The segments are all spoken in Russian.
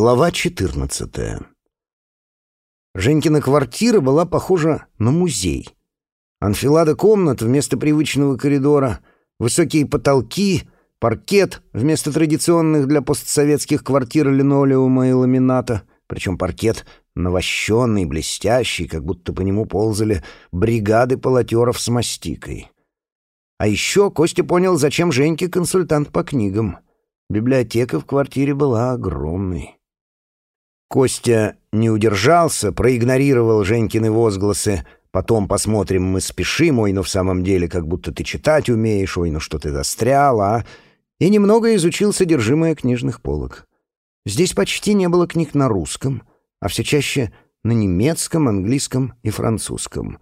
Глава 14. Женькина квартира была похожа на музей. Анфилада комнат вместо привычного коридора, высокие потолки, паркет вместо традиционных для постсоветских квартир линолеума и ламината, причем паркет навощенный, блестящий, как будто по нему ползали бригады полотеров с мастикой. А еще Костя понял, зачем Женьке консультант по книгам. Библиотека в квартире была огромной. Костя не удержался, проигнорировал Женькины возгласы. «Потом посмотрим, мы спешим, ой, но в самом деле, как будто ты читать умеешь, ой, ну что ты застрял, а?» И немного изучил содержимое книжных полок. Здесь почти не было книг на русском, а все чаще на немецком, английском и французском.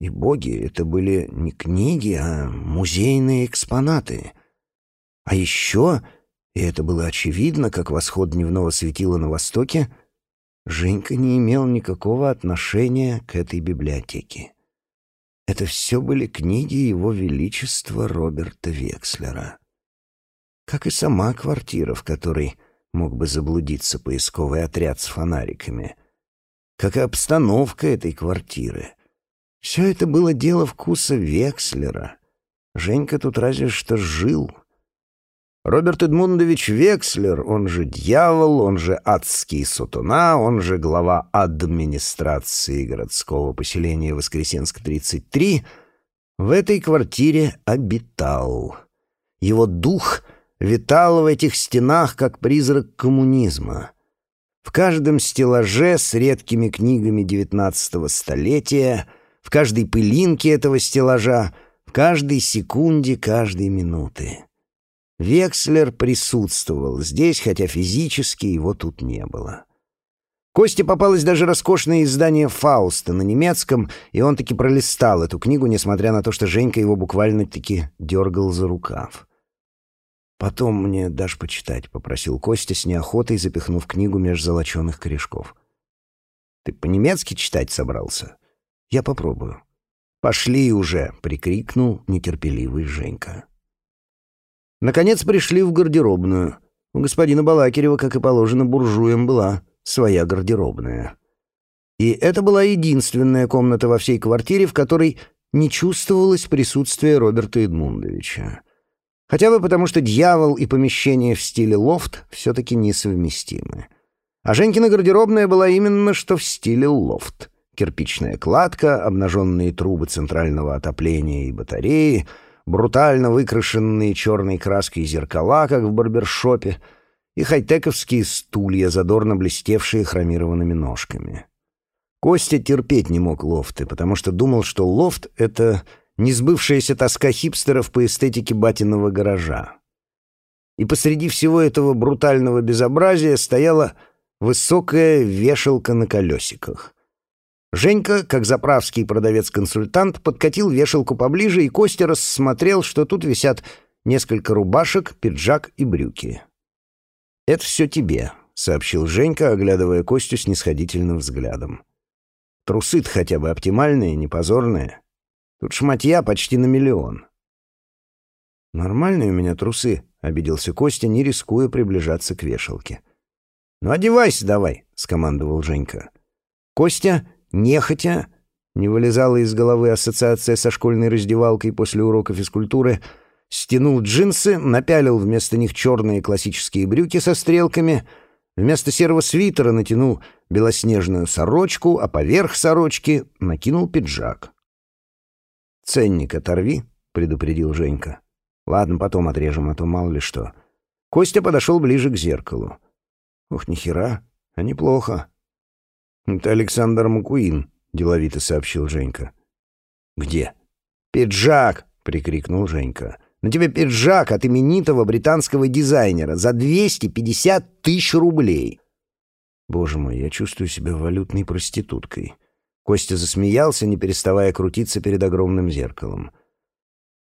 И боги, это были не книги, а музейные экспонаты. А еще и это было очевидно, как восход дневного светила на востоке, Женька не имел никакого отношения к этой библиотеке. Это все были книги Его Величества Роберта Векслера. Как и сама квартира, в которой мог бы заблудиться поисковый отряд с фонариками. Как и обстановка этой квартиры. Все это было дело вкуса Векслера. Женька тут разве что жил — Роберт Эдмундович Векслер, он же дьявол, он же адский сатана, он же глава администрации городского поселения Воскресенск-33, в этой квартире обитал. Его дух витал в этих стенах, как призрак коммунизма. В каждом стеллаже с редкими книгами XIX столетия, в каждой пылинке этого стеллажа, в каждой секунде, каждой минуты. Векслер присутствовал здесь, хотя физически его тут не было. Косте попалось даже роскошное издание «Фауста» на немецком, и он таки пролистал эту книгу, несмотря на то, что Женька его буквально-таки дергал за рукав. «Потом мне дашь почитать», — попросил Костя с неохотой, запихнув книгу меж золоченых корешков. «Ты по-немецки читать собрался?» «Я попробую». «Пошли уже!» — прикрикнул нетерпеливый Женька. Наконец пришли в гардеробную. У господина Балакирева, как и положено буржуям, была своя гардеробная. И это была единственная комната во всей квартире, в которой не чувствовалось присутствия Роберта Эдмундовича. Хотя бы потому, что дьявол и помещение в стиле лофт все-таки несовместимы. А Женькина гардеробная была именно что в стиле лофт. Кирпичная кладка, обнаженные трубы центрального отопления и батареи — брутально выкрашенные черной краской зеркала, как в барбершопе, и хай-тековские стулья, задорно блестевшие хромированными ножками. Костя терпеть не мог лофты, потому что думал, что лофт — это несбывшаяся тоска хипстеров по эстетике батиного гаража. И посреди всего этого брутального безобразия стояла высокая вешалка на колесиках — Женька, как заправский продавец-консультант, подкатил вешалку поближе, и Костя рассмотрел, что тут висят несколько рубашек, пиджак и брюки. «Это все тебе», — сообщил Женька, оглядывая Костю с нисходительным взглядом. трусы хотя бы оптимальные, не позорные. Тут шматья почти на миллион». «Нормальные у меня трусы», — обиделся Костя, не рискуя приближаться к вешалке. «Ну, одевайся давай», — скомандовал Женька. Костя Нехотя, не вылезала из головы ассоциация со школьной раздевалкой после урока физкультуры, стянул джинсы, напялил вместо них черные классические брюки со стрелками, вместо серого свитера натянул белоснежную сорочку, а поверх сорочки накинул пиджак. «Ценник оторви», — предупредил Женька. «Ладно, потом отрежем, а то мало ли что». Костя подошел ближе к зеркалу. «Ух, нихера, а неплохо. «Это Александр Макуин», — деловито сообщил Женька. «Где?» «Пиджак!» — прикрикнул Женька. «На тебе пиджак от именитого британского дизайнера за 250 тысяч рублей!» «Боже мой, я чувствую себя валютной проституткой». Костя засмеялся, не переставая крутиться перед огромным зеркалом.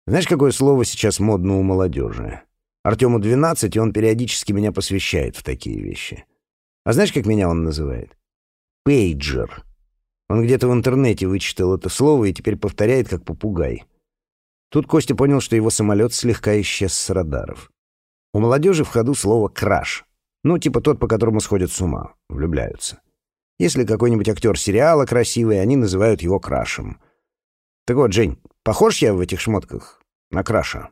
«Знаешь, какое слово сейчас модно у молодежи? Артему 12, и он периодически меня посвящает в такие вещи. А знаешь, как меня он называет? Пейджер. Он где-то в интернете вычитал это слово и теперь повторяет, как попугай. Тут Костя понял, что его самолет слегка исчез с радаров. У молодежи в ходу слово «краш». Ну, типа тот, по которому сходят с ума, влюбляются. Если какой-нибудь актер сериала красивый, они называют его крашем. Так вот, Жень, похож я в этих шмотках на краша?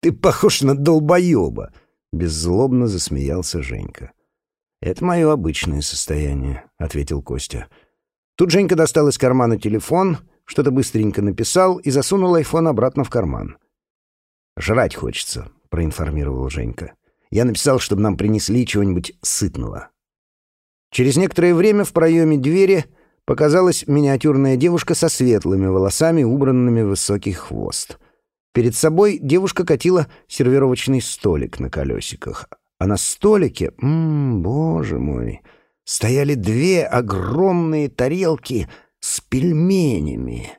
Ты похож на долбоеба, беззлобно засмеялся Женька. Это мое обычное состояние, ответил Костя. Тут Женька достал из кармана телефон, что-то быстренько написал и засунул айфон обратно в карман. «Жрать хочется», — проинформировал Женька. «Я написал, чтобы нам принесли чего-нибудь сытного». Через некоторое время в проеме двери показалась миниатюрная девушка со светлыми волосами, убранными в высокий хвост. Перед собой девушка катила сервировочный столик на колесиках. А на столике, м боже мой, стояли две огромные тарелки с пельменями.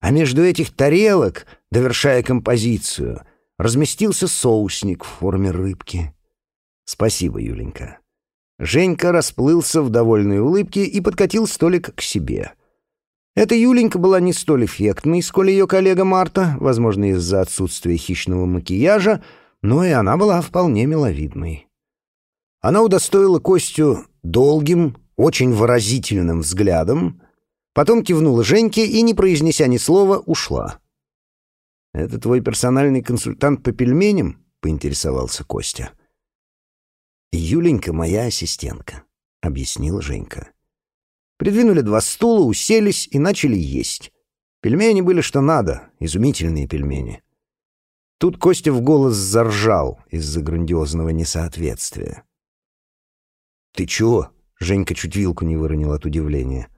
А между этих тарелок, довершая композицию, разместился соусник в форме рыбки. «Спасибо, Юленька». Женька расплылся в довольной улыбке и подкатил столик к себе. Эта Юленька была не столь эффектной, сколь ее коллега Марта, возможно, из-за отсутствия хищного макияжа, но и она была вполне миловидной. Она удостоила Костю долгим, очень выразительным взглядом, потом кивнула Женьке и, не произнеся ни слова, ушла. «Это твой персональный консультант по пельменям?» — поинтересовался Костя. «Юленька моя ассистентка», — объяснила Женька. Придвинули два стула, уселись и начали есть. Пельмени были что надо, изумительные пельмени. Тут Костя в голос заржал из-за грандиозного несоответствия. «Ты чего?» — Женька чуть вилку не выронил от удивления.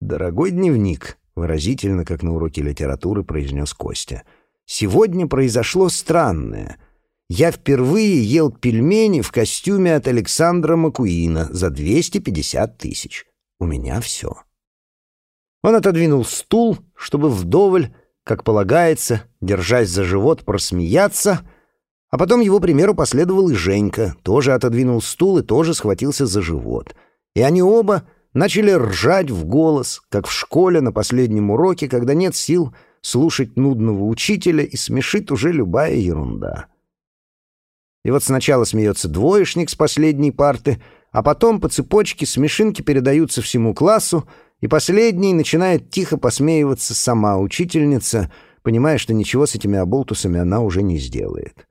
«Дорогой дневник», — выразительно, как на уроке литературы, произнес Костя. «Сегодня произошло странное — я впервые ел пельмени в костюме от Александра Макуина за 250 тысяч. У меня все. Он отодвинул стул, чтобы вдоволь, как полагается, держась за живот, просмеяться, а потом его примеру последовал и Женька, тоже отодвинул стул и тоже схватился за живот. И они оба начали ржать в голос, как в школе на последнем уроке, когда нет сил слушать нудного учителя и смешит уже любая ерунда. И вот сначала смеется двоечник с последней парты, а потом по цепочке смешинки передаются всему классу, и последний начинает тихо посмеиваться сама учительница, понимая, что ничего с этими оболтусами она уже не сделает.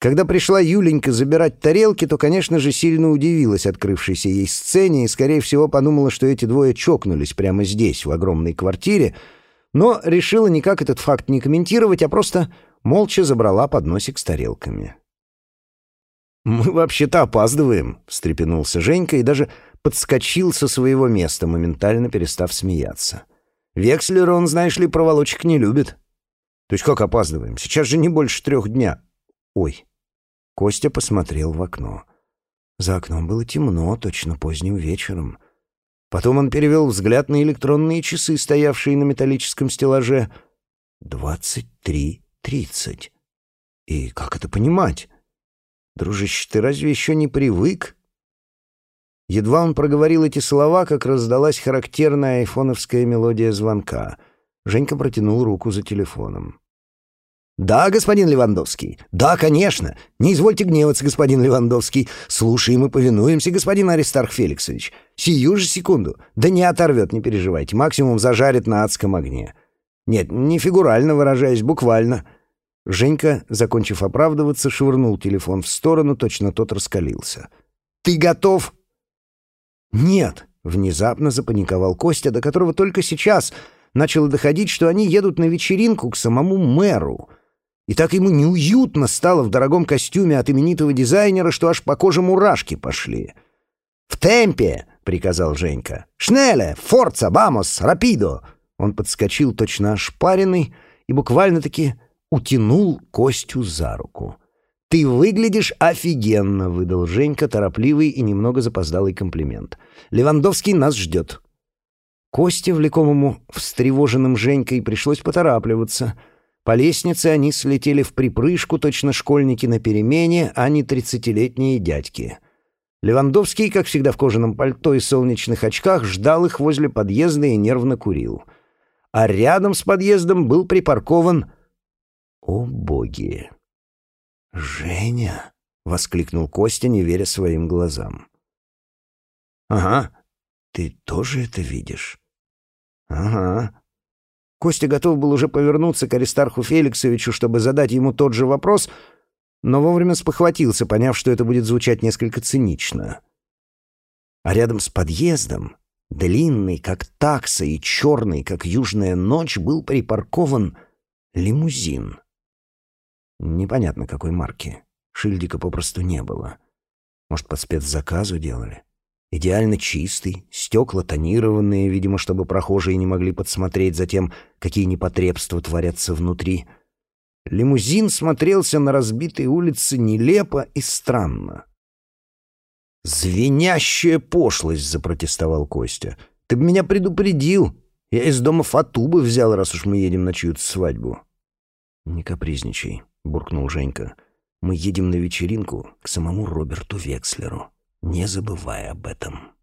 Когда пришла Юленька забирать тарелки, то, конечно же, сильно удивилась открывшейся ей сцене и, скорее всего, подумала, что эти двое чокнулись прямо здесь, в огромной квартире, но решила никак этот факт не комментировать, а просто молча забрала подносик с тарелками. «Мы вообще-то опаздываем», — встрепенулся Женька и даже подскочил со своего места, моментально перестав смеяться. «Векслер, он, знаешь ли, проволочек не любит». «То есть как опаздываем? Сейчас же не больше трех дня». «Ой». Костя посмотрел в окно. За окном было темно, точно поздним вечером. Потом он перевел взгляд на электронные часы, стоявшие на металлическом стеллаже. «Двадцать три тридцать». И как это понимать? Дружище, ты разве еще не привык? Едва он проговорил эти слова, как раздалась характерная айфоновская мелодия звонка. Женька протянул руку за телефоном. «Да, господин Левандовский. Да, конечно. Не извольте гневаться, господин Левандовский. Слушаем и повинуемся, господин Аристарх Феликсович. Сию же секунду. Да не оторвет, не переживайте. Максимум зажарит на адском огне. Нет, не фигурально выражаясь, буквально. Женька, закончив оправдываться, швырнул телефон в сторону, точно тот раскалился. «Ты готов?» «Нет», — внезапно запаниковал Костя, до которого только сейчас начало доходить, что они едут на вечеринку к самому мэру. И так ему неуютно стало в дорогом костюме от именитого дизайнера, что аж по коже мурашки пошли. «В темпе!» — приказал Женька. «Шнеле! Форца! Бамос! Рапидо!» Он подскочил точно ошпаренный и буквально-таки утянул Костю за руку. «Ты выглядишь офигенно», — выдал Женька торопливый и немного запоздалый комплимент. «Левандовский нас ждет». Косте, влекомому встревоженным Женькой, пришлось поторапливаться. По лестнице они слетели в припрыжку, точно школьники на перемене, а не тридцатилетние дядьки. Левандовский, как всегда в кожаном пальто и солнечных очках, ждал их возле подъезда и нервно курил. А рядом с подъездом был припаркован о боги! «Женя!» — воскликнул Костя, не веря своим глазам. «Ага, ты тоже это видишь?» «Ага». Костя готов был уже повернуться к Аристарху Феликсовичу, чтобы задать ему тот же вопрос, но вовремя спохватился, поняв, что это будет звучать несколько цинично. А рядом с подъездом, длинный, как такса, и черный, как южная ночь, был припаркован лимузин. Непонятно, какой марки. Шильдика попросту не было. Может, под спецзаказу делали? Идеально чистый, стекла тонированные, видимо, чтобы прохожие не могли подсмотреть за тем, какие непотребства творятся внутри. Лимузин смотрелся на разбитой улице нелепо и странно. «Звенящая пошлость!» — запротестовал Костя. «Ты бы меня предупредил! Я из дома Фатубы взял, раз уж мы едем на чью-то свадьбу». «Не капризничай», — буркнул Женька. «Мы едем на вечеринку к самому Роберту Векслеру, не забывай об этом».